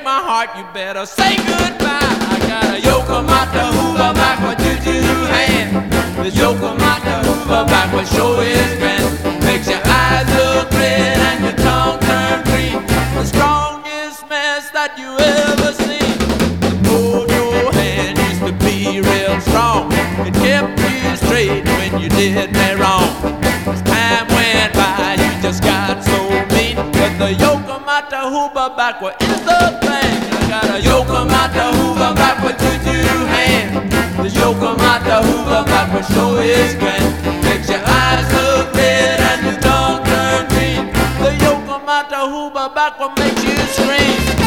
heart, you better say goodbye. I got a Yokomata Hoover backward juju hand. This Yokomata Hoover backward sure is grand. Makes your eyes look red and your tongue turn green. The strongest mess that you ever seen. Hold your hand used to be real strong. It kept you straight when you did me wrong. As time went by, you just got so mean. But the Backward the thing. I got a Yokomata Hoover backward juju hand. The Yokomata Hoover backward sure is grand. Makes your eyes look red and your tongue turn green. The Yokomata Hoover backward makes you scream.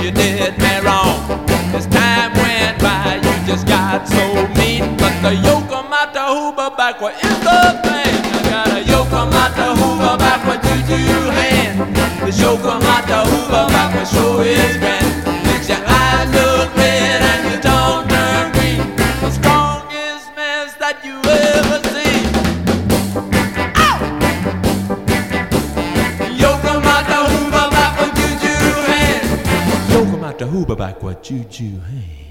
You did me wrong. As time went by, you just got so mean. But the the. I got a hand. Backward sure. Makes your eyes look red and your tongue turn green. The strongest that you ever Juju hand. Yokomata Hoover juju hand.